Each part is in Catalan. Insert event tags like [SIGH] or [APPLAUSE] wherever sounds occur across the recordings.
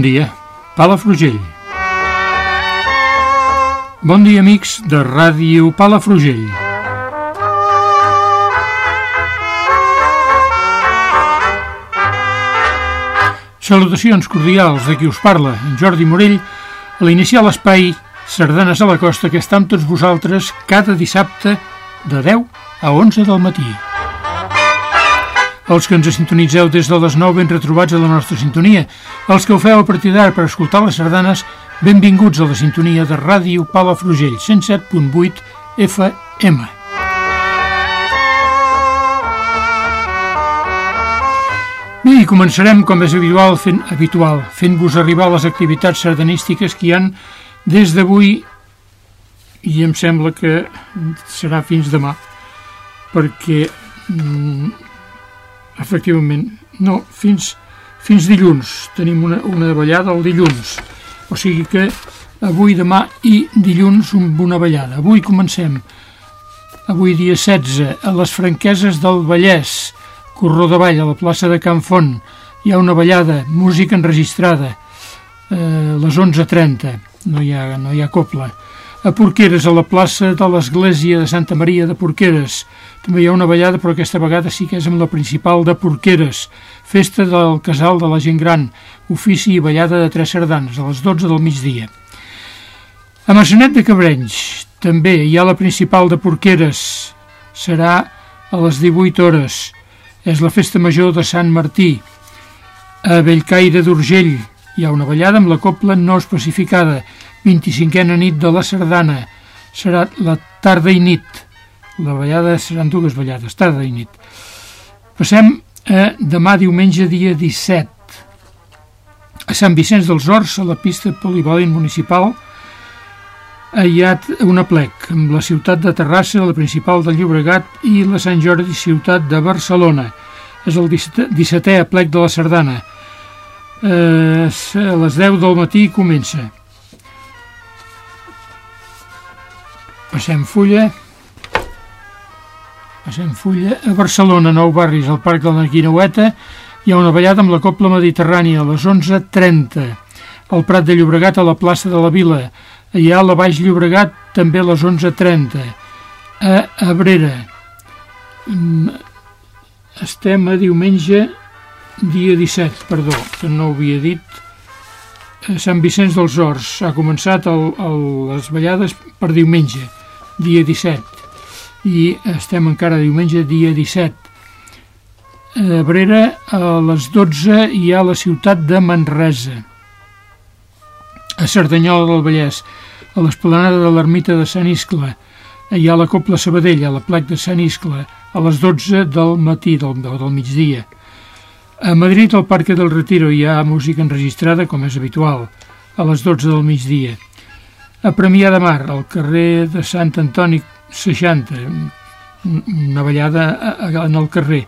Bon dia, Palafrugell. Bon dia, amics de Ràdio Palafrugell. Salutacions cordials de qui us parla, en Jordi Morell, a l'iniciar l'espai Sardanes a la Costa que està amb tots vosaltres cada dissabte de 10 a 11 del matí. Els que ens sintonitzeu des de les 9 ben retrobats a la nostra sintonia. Els que ho feu a partir d'ara per escoltar les sardanes, benvinguts a la sintonia de Ràdio Palafrugell, 107.8 FM. Bé, i començarem, com és habitual, fent, habitual, fent-vos arribar les activitats sardanístiques que hi han des d'avui i em sembla que serà fins demà, perquè mm, efectivament, no, fins, fins dilluns. Tenim una, una ballada el dilluns, o sigui que avui, demà i dilluns una ballada. Avui comencem, avui dia 16, a les franqueses del Vallès, Corró de Vall, a la plaça de Can Font, hi ha una ballada, música enregistrada, eh, les 11.30, no hi no hi ha copla. A Porqueres, a la plaça de l'Església de Santa Maria de Porqueres, també hi ha una ballada, però aquesta vegada sí que és amb la principal de Porqueres, festa del casal de la gent gran, ofici i ballada de tres sardanes, a les 12 del migdia. A Massanet de Cabrenys, també hi ha la principal de Porqueres, serà a les 18 hores, és la festa major de Sant Martí. A Bellcaire d'Urgell hi ha una ballada amb la copla no especificada, 25a nit de la sardana, serà la tarda i nit. La ballada seran dues ballades, tarda i nit. Passem a demà diumenge dia 17. A Sant Vicenç dels Horts, a la pista polivalent municipal, hi ha una plec amb la ciutat de Terrassa, la principal del Llobregat i la Sant Jordi ciutat de Barcelona. És el 17è plec de la Sardana. Eh, a les 10 del matí comença. Passem fulla. Passem fulla. A Barcelona, Nou Barris, al Parc de la Guineueta, hi ha una ballada amb la Copla Mediterrània a les 11.30. Al Prat de Llobregat, a la plaça de la Vila. Hi ha la Baix Llobregat, també a les 11.30. A Abrera. Estem a diumenge, dia 17, perdó, que no ho havia dit. A Sant Vicenç dels Horts ha començat el, el, les ballades per diumenge dia 17 i estem encara diumenge dia 17 a Brera a les 12 hi ha la ciutat de Manresa a Cerdanyola del Vallès a l'esplanada de l'ermita de Sant Iscle. Hi ha la Copla Sabadell a la plec de Sant Iscle a les 12 del matí del, del migdia. A Madrid al Parque del Retiro hi ha música enregistrada com és habitual a les 12 del migdia a Premià de Mar, al carrer de Sant Antoni 60, una ballada en el carrer.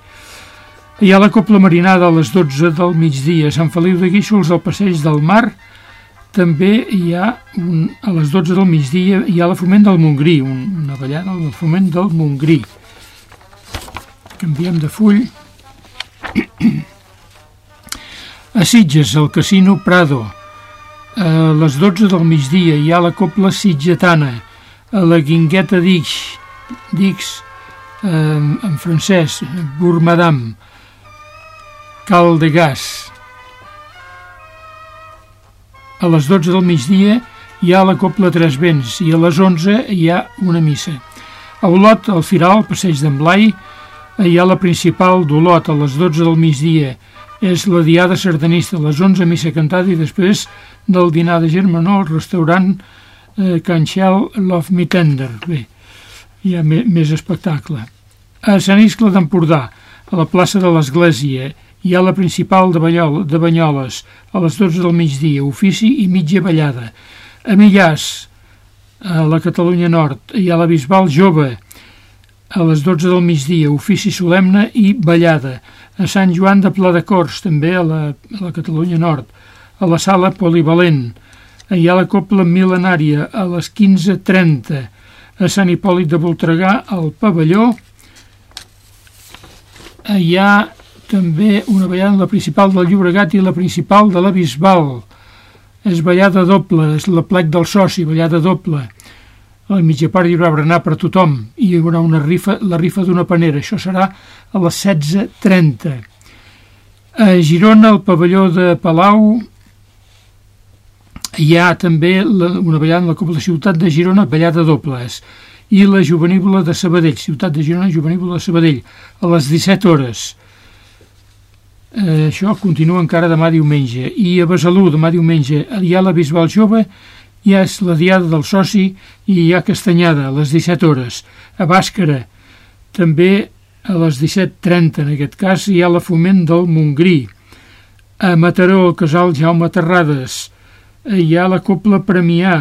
Hi ha la Copla Marinada a les 12 del migdia, Sant Feliu de Guíxols, al Passeig del Mar, també hi ha, un, a les 12 del migdia, hi ha la Foment del Montgrí, un, una ballada del Foment del Montgrí. Canviem de full. [CLEARS THROAT] A Sitges, al Casino Prado, a les 12 del migdia hi ha la Copla Sitgetana, a la Guingueta d'Ix, d'Ix eh, en francès, Bourmadam, Cal de Gas, A les 12 del migdia hi ha la Copla Tres Vents i a les 11 hi ha una missa. A Olot, al Firal, passeig d'en Blai, hi ha la principal d'Olot a les 12 del migdia. És la diada sardanista, les 11 missa cantada i després del dinar de Germanó al restaurant eh, Can Shell Love Me Tender. Bé, hi ha més espectacle. A Sant Iscle d'Empordà, a la plaça de l'Església, hi ha la principal de, Banyol, de Banyoles, a les 12 del migdia, ofici i mitja ballada. A Millàs, a la Catalunya Nord, hi ha la Bisbal Jove, a les 12 del migdia, ofici solemne i ballada. A Sant Joan de Pladecors, també a la, a la Catalunya Nord, a la sala polivalent. Hi ha la Copla Milenària a les 15.30. A Sant Hipòlit de Voltregà, al pavelló. Hi ha també una ballada, la principal del Llobregat i la principal de la Bisbal. És ballada doble, és la plec del soci, ballada doble a la mitja part hi haurà berenar per tothom i hi haurà una rifa, la rifa d'una panera. Això serà a les 16.30. A Girona, al pavelló de Palau, hi ha també la, una ballada en la Copa de Ciutat de Girona, ballada dobles, i la Juvenívola de Sabadell, Ciutat de Girona, Juvenívola de Sabadell, a les 17 hores. Eh, això continua encara demà diumenge. I a Besalú, demà diumenge, hi ha la Bisbal Jove ja és la diada del soci i hi ha castanyada a les 17 hores. A Bàscara, també a les 17.30, en aquest cas, hi ha la foment del Montgrí. A Mataró, al casal Jaume Terrades, hi ha la Copla Premià,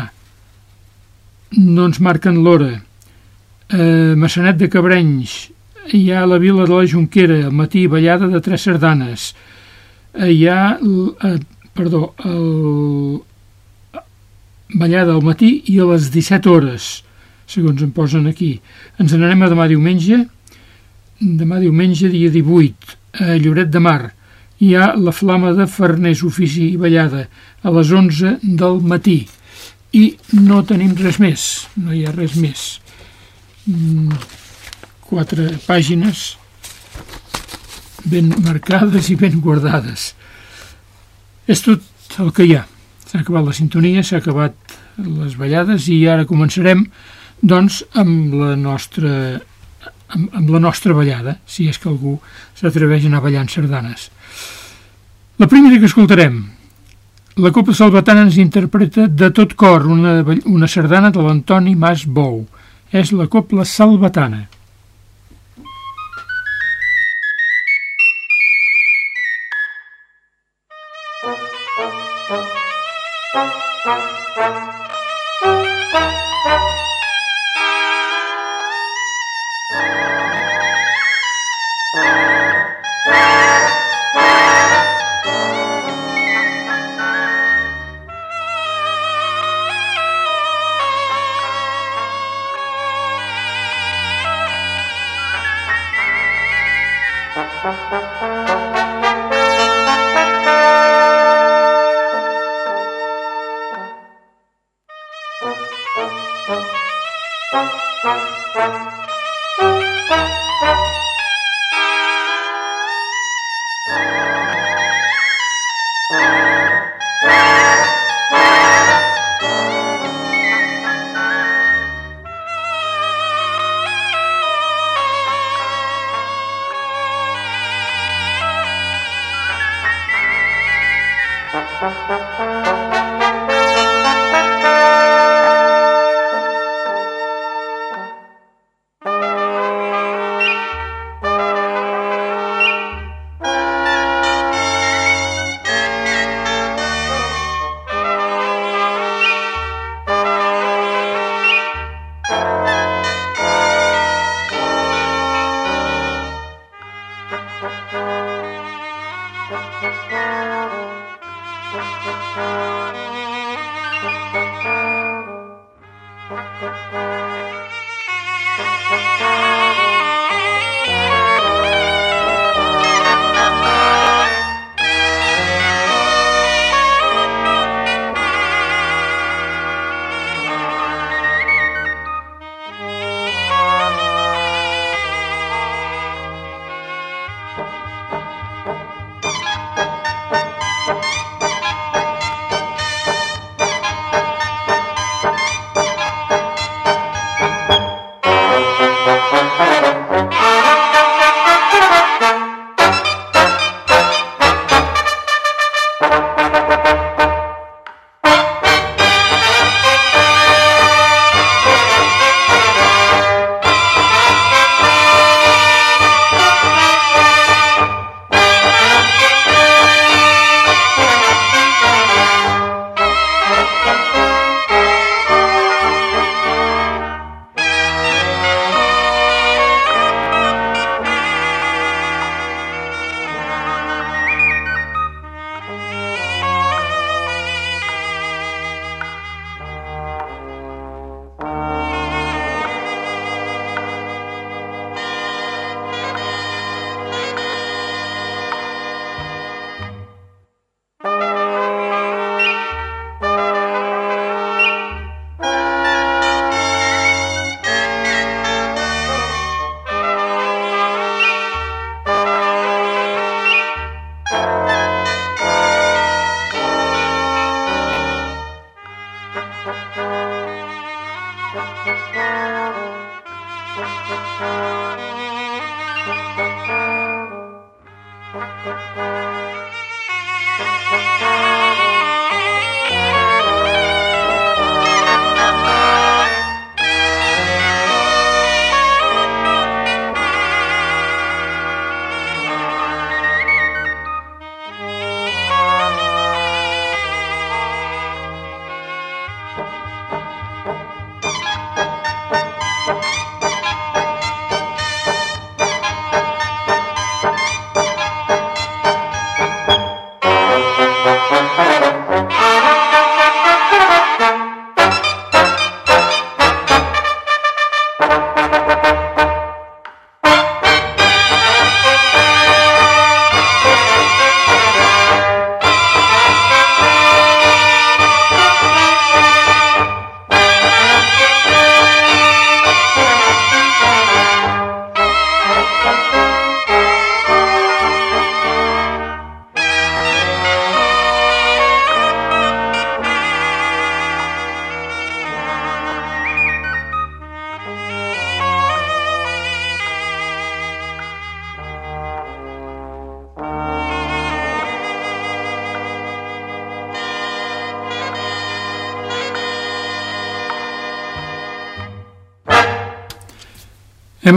no ens marquen l'hora. A Massanet de Cabrenys, hi ha la Vila de la Junquera, al matí, ballada de tres sardanes. Hi ha, eh, perdó, el, ballada al matí i a les 17 hores, segons em posen aquí. Ens n'anem a demà diumenge, demà diumenge, dia 18, a Lloret de Mar. Hi ha la flama de Farners, ofici i ballada, a les 11 del matí. I no tenim res més, no hi ha res més. Mm, quatre pàgines ben marcades i ben guardades. És tot el que hi ha. S'ha acabat la sintonia, s'ha acabat les ballades i ara començarem doncs amb la nostra amb, amb la nostra ballada, si és que algú s'atreveix a anar ballant sardanes. La primera que escoltarem, la Copa Salvatana ens interpreta de tot cor una, una sardana de l'Antoni Mas Bou. És la Copla Salvatana.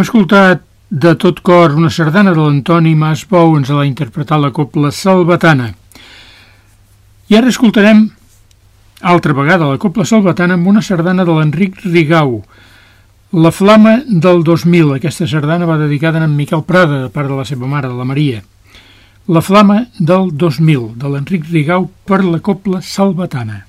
Escoltat de tot cor una sardana de l'Antoni Mas Bou, ens l'ha interpretat la copla Salvatana. I ara escoltarem altra vegada la copla Salvatana amb una sardana de l'Enric Rigau, La flama del 2000. Aquesta sardana va dedicada a en Miquel Prada, de part de la seva mare, de la Maria. La flama del 2000, de l'Enric Rigau per la copla Salvatana.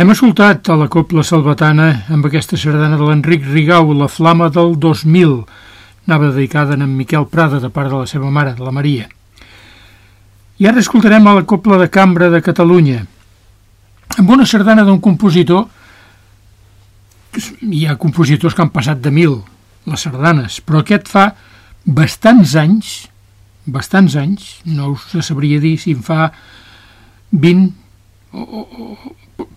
Hem escoltat a la Copla Salvatana amb aquesta sardana de l'Enric Rigau, La Flama del 2000, anava dedicada a en Miquel Prada, de part de la seva mare, la Maria. I ara escoltarem a la Copla de Cambra de Catalunya, amb una sardana d'un compositor, hi ha compositors que han passat de mil, les sardanes, però aquest fa bastants anys, bastants anys, no us sabria dir si en fa 20 o, o,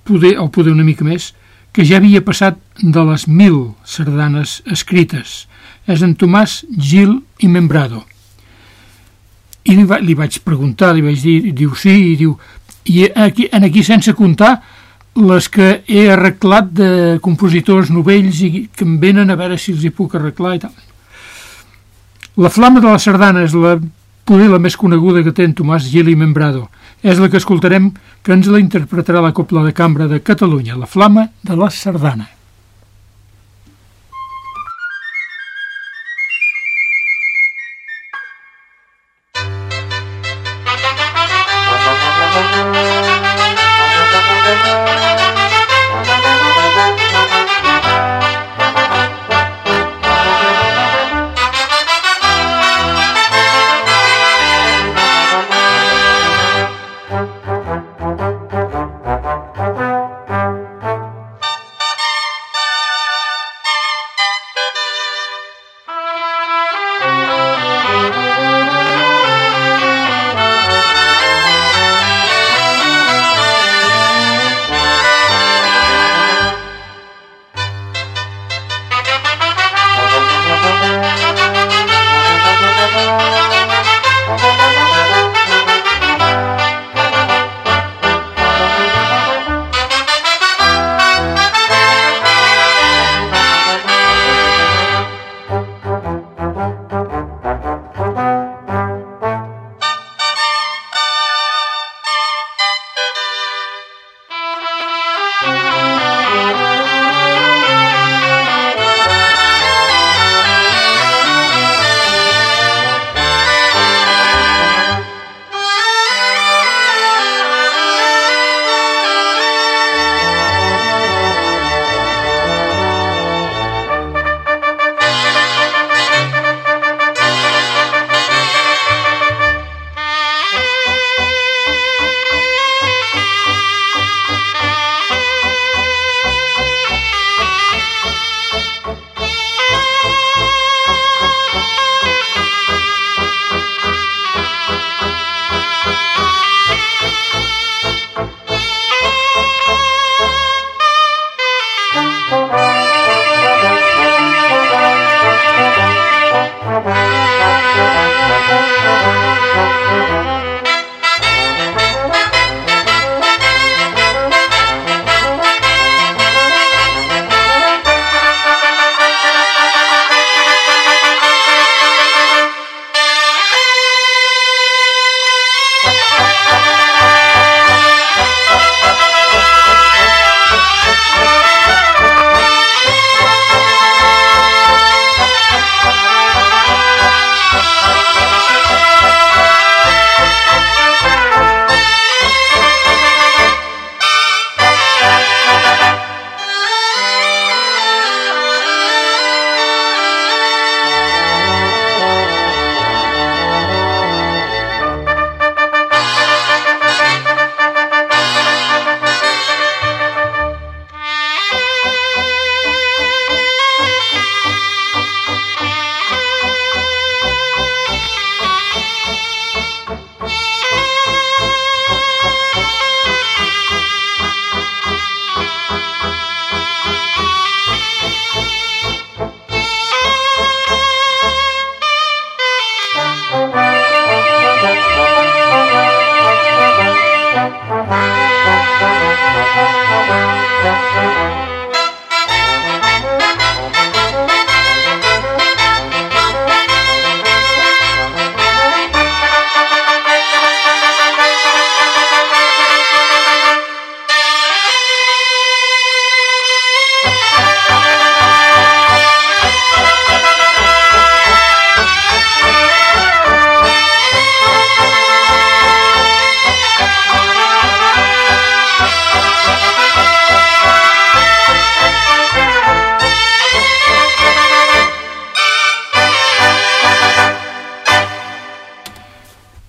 poder, o poder una mica més, que ja havia passat de les mil sardanes escrites. És en Tomàs Gil i Membrado. I li, va, li vaig preguntar, li vaig dir, diu sí, i diu, i aquí, en aquí sense comptar les que he arreglat de compositors novells i que em venen a veure si els hi puc arreglar i tal. La flama de la sardana és la, poder la més coneguda que té en Tomàs Gil i Membrado. És la que escoltarem, que ens la interpretarà la Copla de Cambra de Catalunya, la flama de la sardana.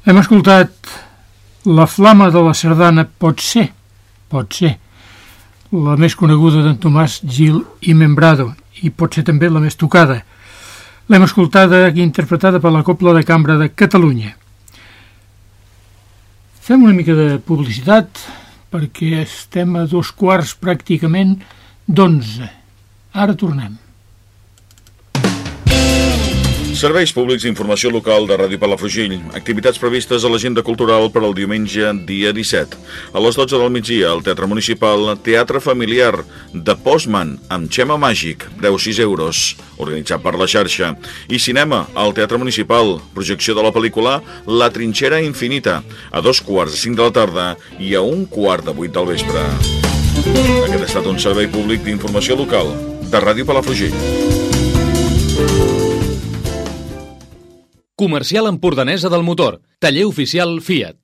Hem escoltat La flama de la sardana pot ser, pot ser, la més coneguda d'en Tomàs Gil i Membrado, i pot ser també la més tocada. L'hem escoltada i interpretada per la Copla de Cambra de Catalunya. Fem una mica de publicitat perquè estem a dos quarts pràcticament d'onze. Ara tornem. Serveis públics d'informació local de Ràdio Palafrugell. Activitats previstes a l'agenda cultural per al diumenge dia 17. A les 12 del migdia, al Teatre Municipal, Teatre Familiar de Postman, amb Xema Màgic, preu 6 euros, organitzat per la xarxa. I cinema, al Teatre Municipal, projecció de la pel·lícula La trinxera infinita, a dos quarts de 5 de la tarda i a un quart de 8 del vespre. Aquest ha estat un servei públic d'informació local de Ràdio Palafrugell. Comercial Empordanesa del Motor. Taller oficial Fiat.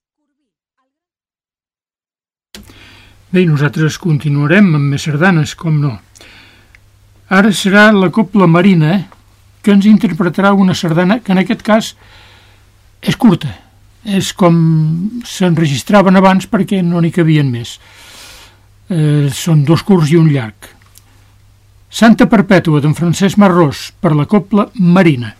Bé, nosaltres continuarem amb més sardanes, com no. Ara serà la Copla Marina, que ens interpretarà una sardana que en aquest cas és curta. És com s'enregistraven abans perquè no n'hi cabien més. Eh, són dos curts i un llarg. Santa Perpètua d'en Francesc Marrós per la Copla Marina.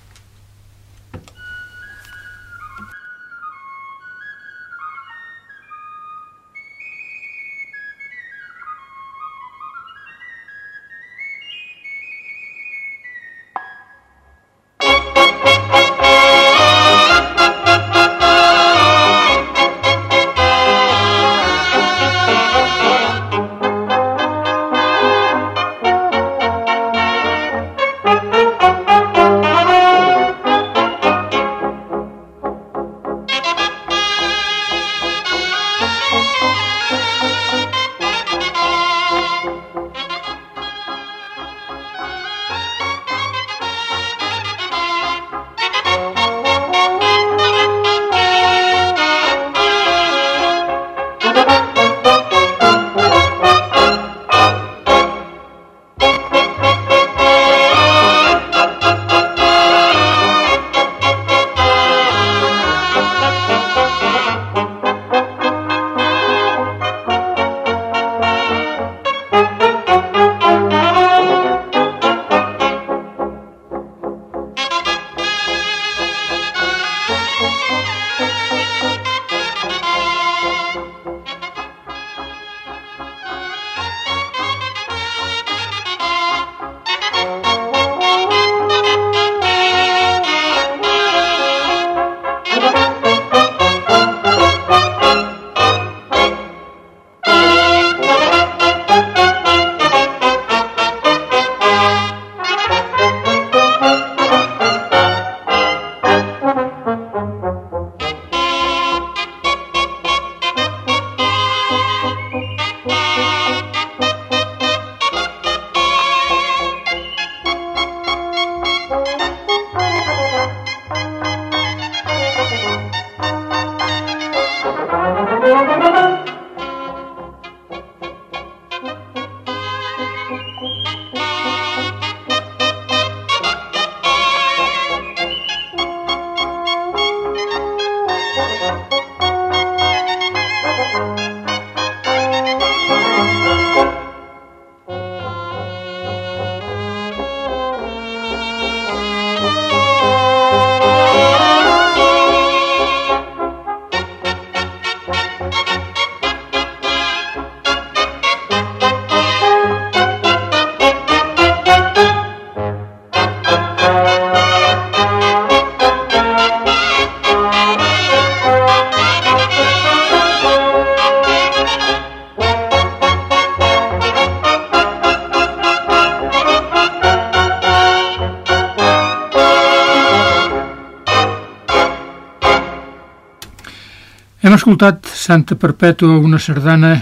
Escoltat Santa Perpètua, una sardana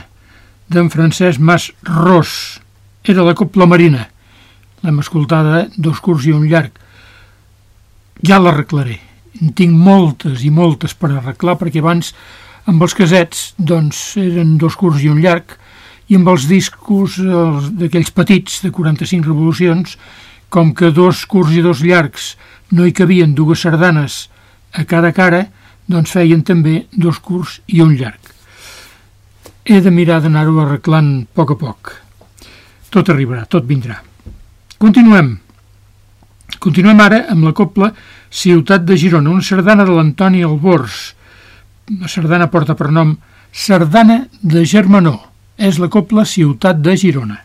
d'en Francesc Mas Ros. Era la Copla Marina. L'hem escoltada dos curts i un llarg. Ja l'arreglaré. En tinc moltes i moltes per arreglar perquè abans amb els casets doncs eren dos curts i un llarg i amb els discos d'aquells petits de 45 revolucions com que dos curts i dos llargs no hi cabien dues sardanes a cada cara, doncs feien també dos curts i un llarg. He de mirar d'anar-ho arreglant a poc a poc. Tot arribarà, tot vindrà. Continuem. Continuem ara amb la copla Ciutat de Girona, una sardana de l'Antoni Albors. La sardana porta per nom Sardana de Germanó. És la copla Ciutat de Girona.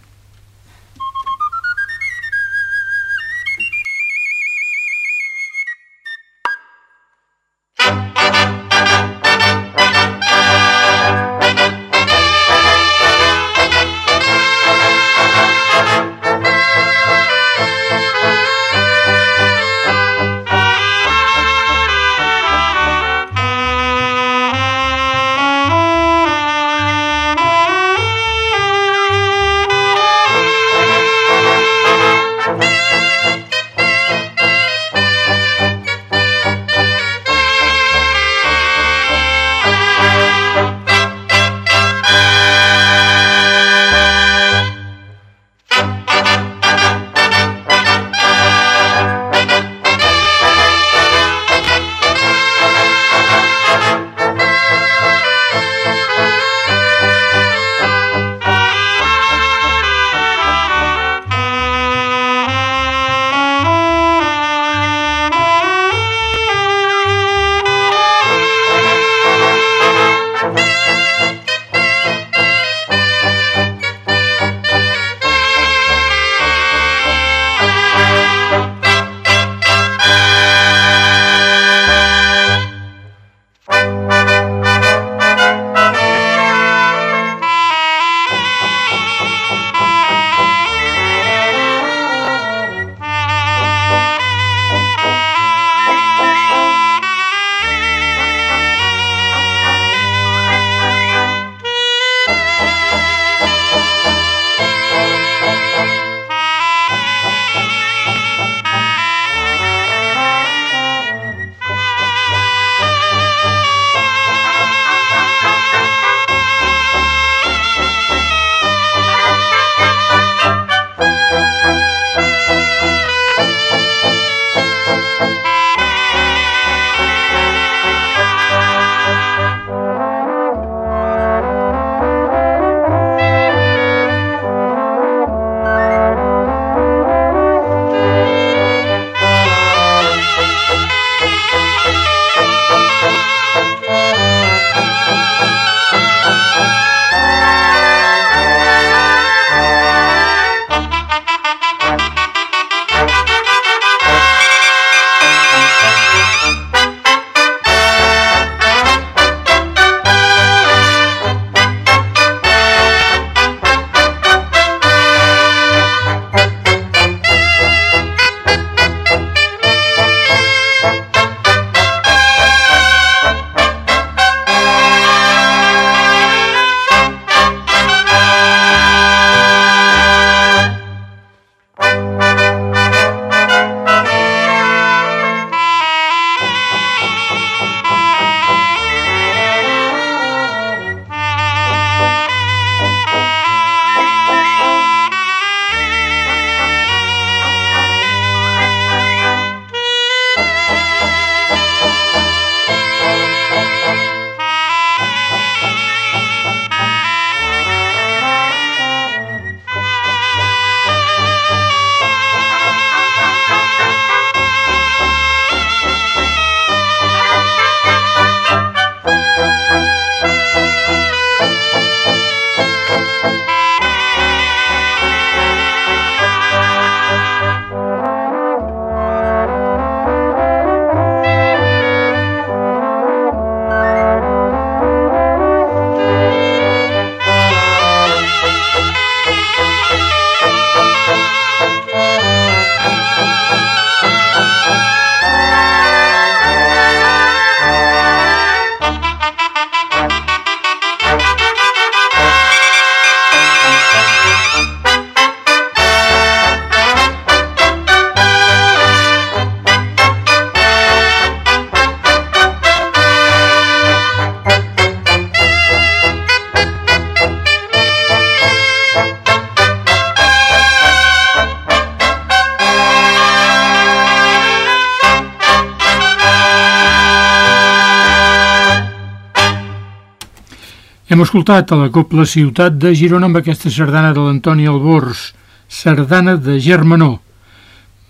Hem escoltat a la Copla Ciutat de Girona amb aquesta sardana de l'Antoni Albors, sardana de Germanó,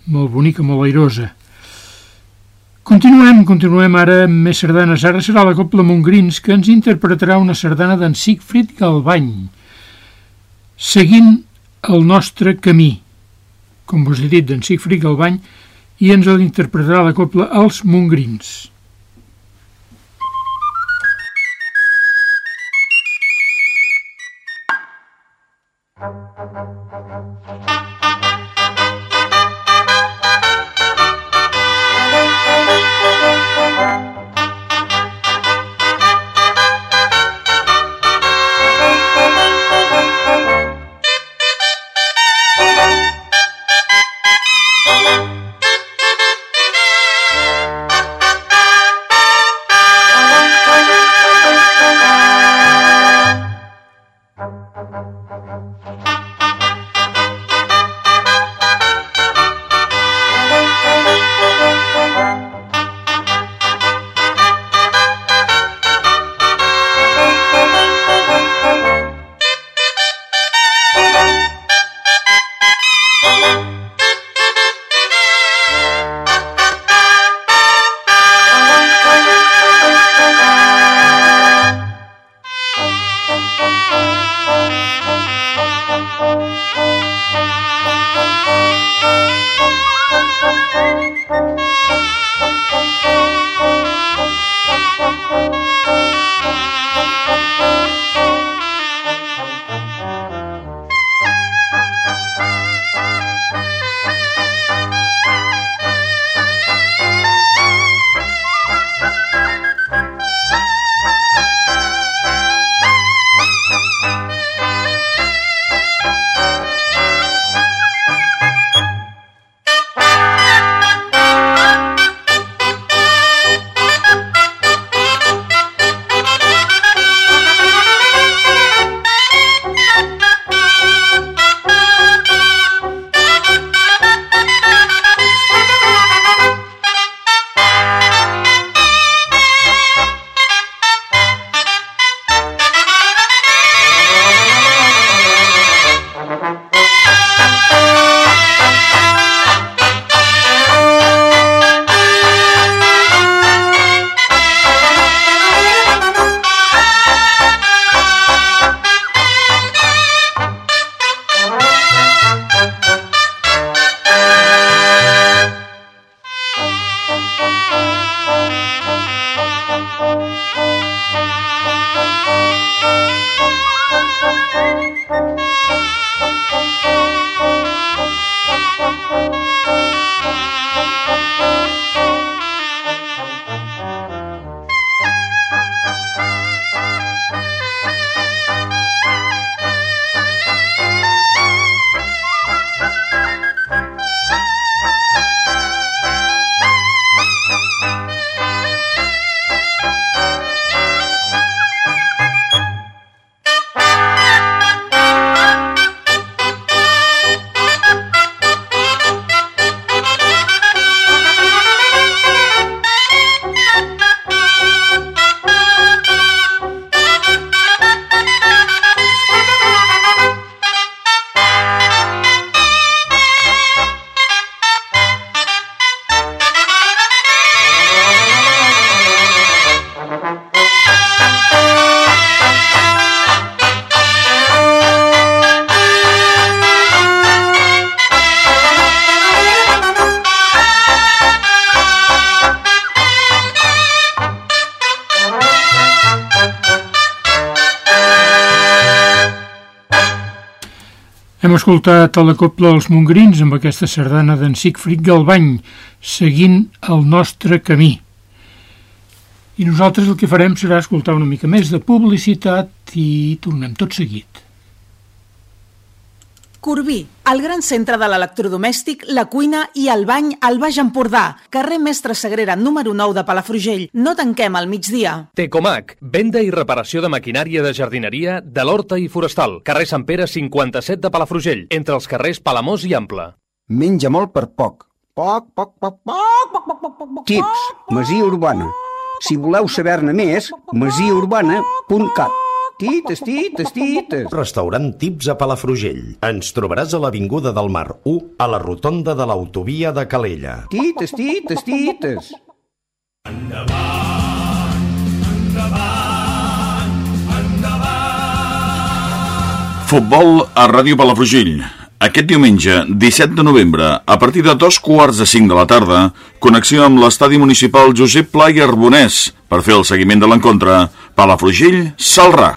molt bonica, molt airosa. Continuem, continuem ara amb més sardanes. Ara serà la Copla Montgrins que ens interpretarà una sardana d'en Siegfried Galbany, seguint el nostre camí, com vos he dit, d'en Siegfried Galbany, i ens l'interpretarà la Copla Els Montgrins. Escoltat a la Copla dels Montgrins amb aquesta sardana d'en Siegfried Galbany, seguint el nostre camí. I nosaltres el que farem serà escoltar una mica més de publicitat i tornem tot seguit. Corbí, el gran centre de l'electrodomèstic, la cuina i el bany al Baix Empordà. Carrer Mestre Sagrera, número 9 de Palafrugell. No tanquem al migdia. Tecomac, venda i reparació de maquinària de jardineria de l'Horta i Forestal. Carrer Sant Pere 57 de Palafrugell, entre els carrers Palamós i Ample. Menja molt per poc. Poc, poc, poc, poc, poc, poc, poc, poc. Tips, Masia Urbana. Si voleu saber-ne més, masiaurbana.cat. Tites, tites, tites. Restaurant Tips a Palafrugell. Ens trobaràs a l'Avinguda del Mar 1, a la rotonda de l'autovia de Calella. Tites, tites, tites. Futbol a Ràdio Palafrugell. Aquest diumenge, 17 de novembre, a partir de dos quarts de cinc de la tarda, connexió amb l'estadi municipal Josep Pla i Arbonès per fer el seguiment de l'encontre Palafrugell-Salrà.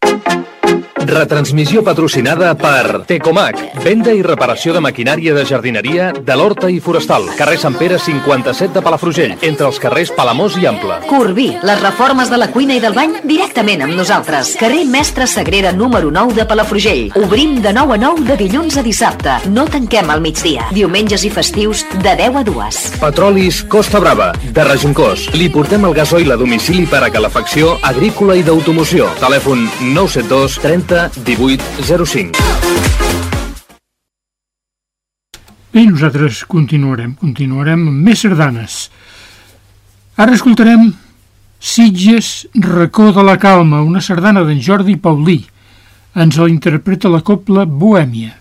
Retransmissió patrocinada per Tecomac, venda i reparació de maquinària de jardineria de l'Horta i Forestal, carrer Sant Pere 57 de Palafrugell, entre els carrers Palamós i Ample. Corbí, les reformes de la cuina i del bany directament amb nosaltres. Carrer Mestre Sagrera número 9 de Palafrugell. Obrim de 9 a 9 de dilluns a dissabte. No tanquem al migdia. Diumenges i festius de 10 a 2. Petrolis Costa Brava, de Rejuncós. Li portem el gasoil a domicili per a calefacció agrícola i d'automoció. Telèfon 972 30 18 05. Bé, nosaltres continuarem, continuarem amb més sardanes. Ara escoltarem Sitges, racó de la calma, una sardana d'en Jordi Paulí. Ens la interpreta la copla Bohèmia.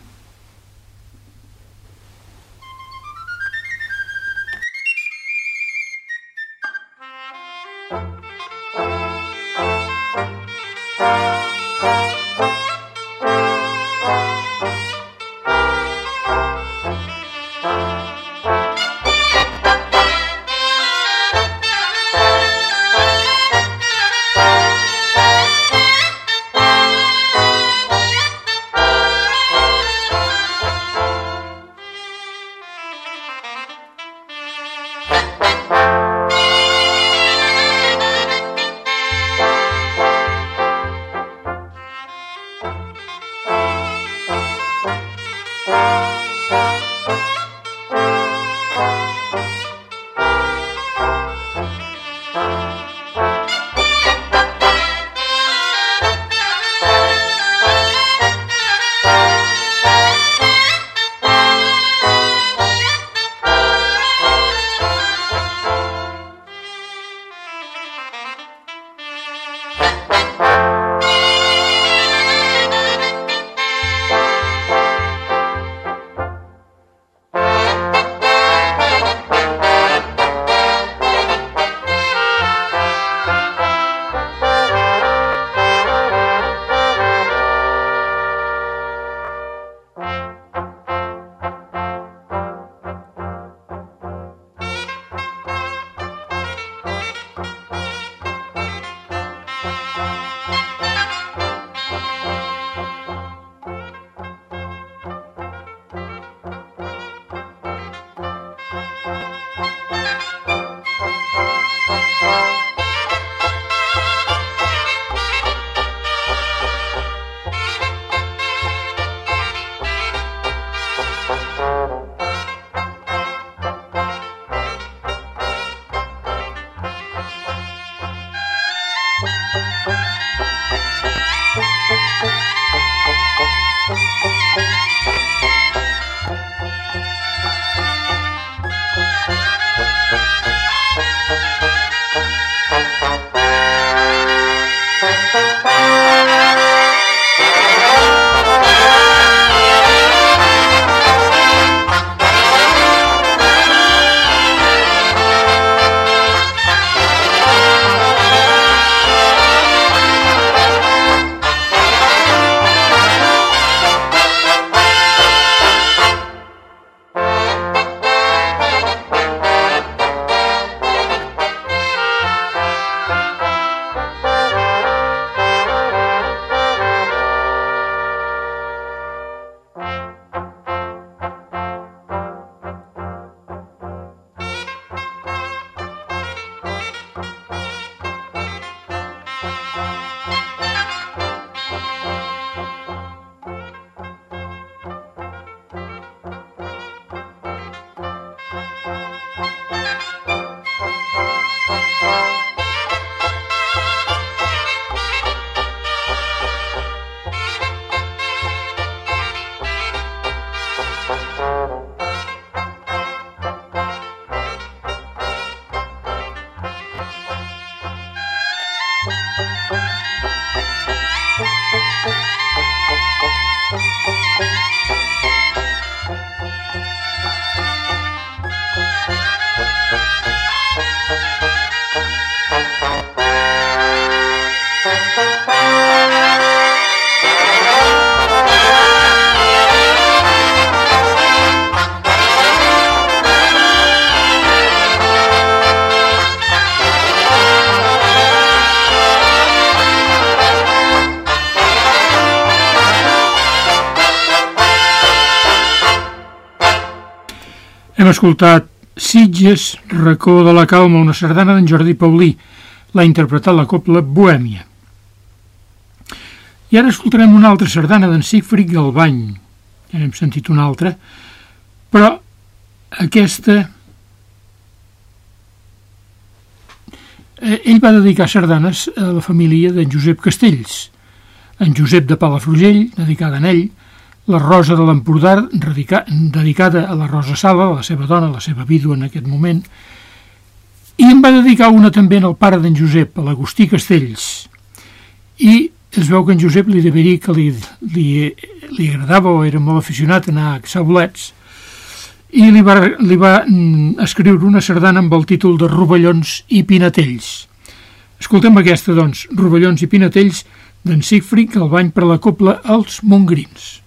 Hem escoltat Sitges, racó de la calma, una sardana d'en Jordi Paulí. L'ha interpretat la copla Bohèmia. I ara escoltarem una altra sardana d'en Sigfrid Galbany. Ja n'hem sentit una altra, però aquesta... Eh, ell va dedicar sardanes a la família d'en Josep Castells. En Josep de Palafrugell, dedicada a ell, la Rosa de l'Empordà, dedicada a la Rosa Sala, la seva dona, la seva vídua en aquest moment, i em va dedicar una també al pare d'en Josep, a l'Agustí Castells. I es veu que en Josep li devia dir que li, li, li agradava o era molt aficionat a anar a Sabolets i li va, li va mm, escriure una sardana amb el títol de Rovellons i Pinatells. Escoltem aquesta, doncs, Rovellons i Pinatells d'en Sigfrid, el bany per la copla Els Montgrins.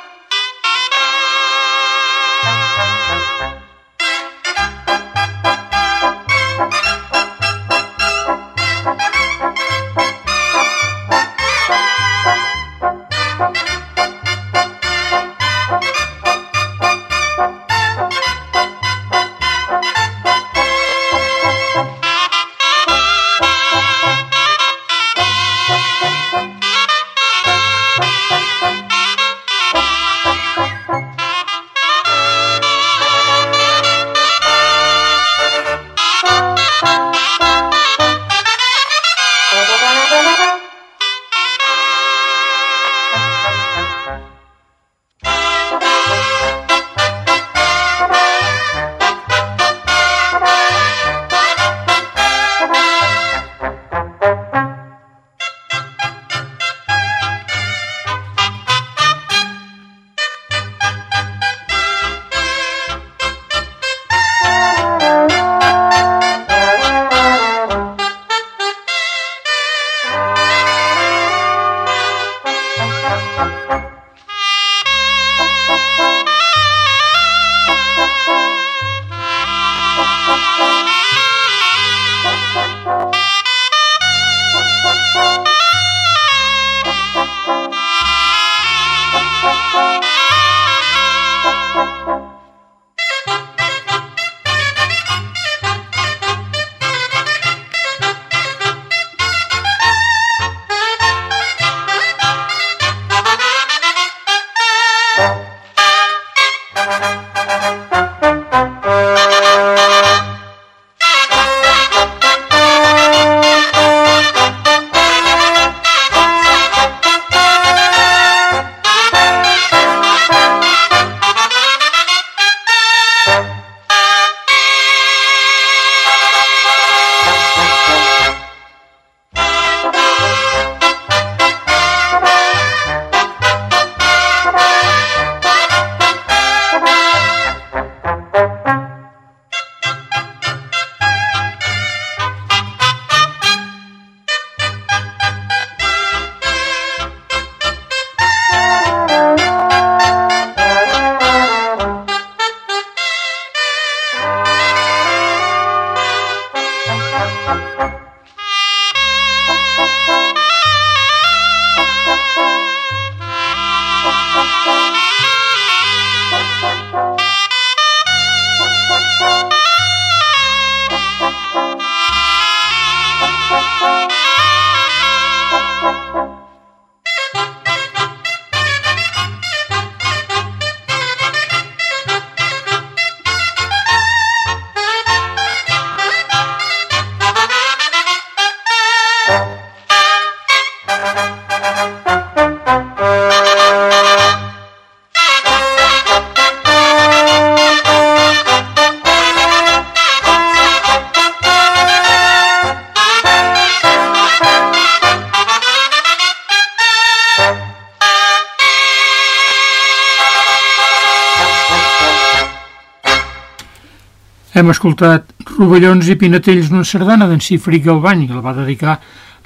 Hem escoltat Rovellons i Pinatells d'una sardana d'en Cifri Galbany, que la va dedicar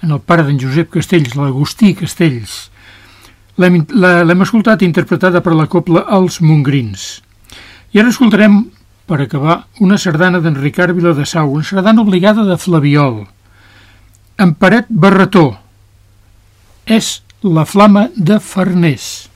en el pare d'en Josep Castells, l'Agustí Castells. L'hem escoltat interpretada per la copla Els Mongrins. I ara escoltarem, per acabar, una sardana d'en Ricard Viladasau, una sardana obligada de Flaviol. En Paret Barretó. És la flama de Farners.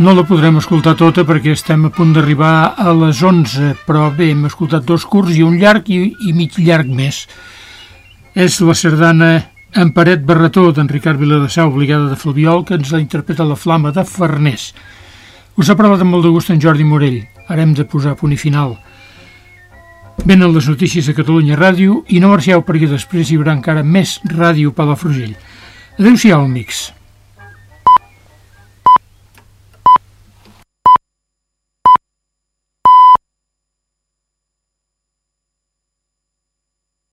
No la podrem escoltar tota perquè estem a punt d'arribar a les 11, però bé, hem escoltat dos curts i un llarg i, i mig llarg més. És la sardana en paret barretó d'en Ricard Viladasau, obligada de Flaviol, que ens la interpreta la flama de Farners. Us ha parlat amb molt de gust en Jordi Morell. Ara hem de posar punt i final. Venen les notícies a Catalunya Ràdio i no marxeu perquè després hi haurà encara més ràdio Palafrugell. Adéu-siau, amics.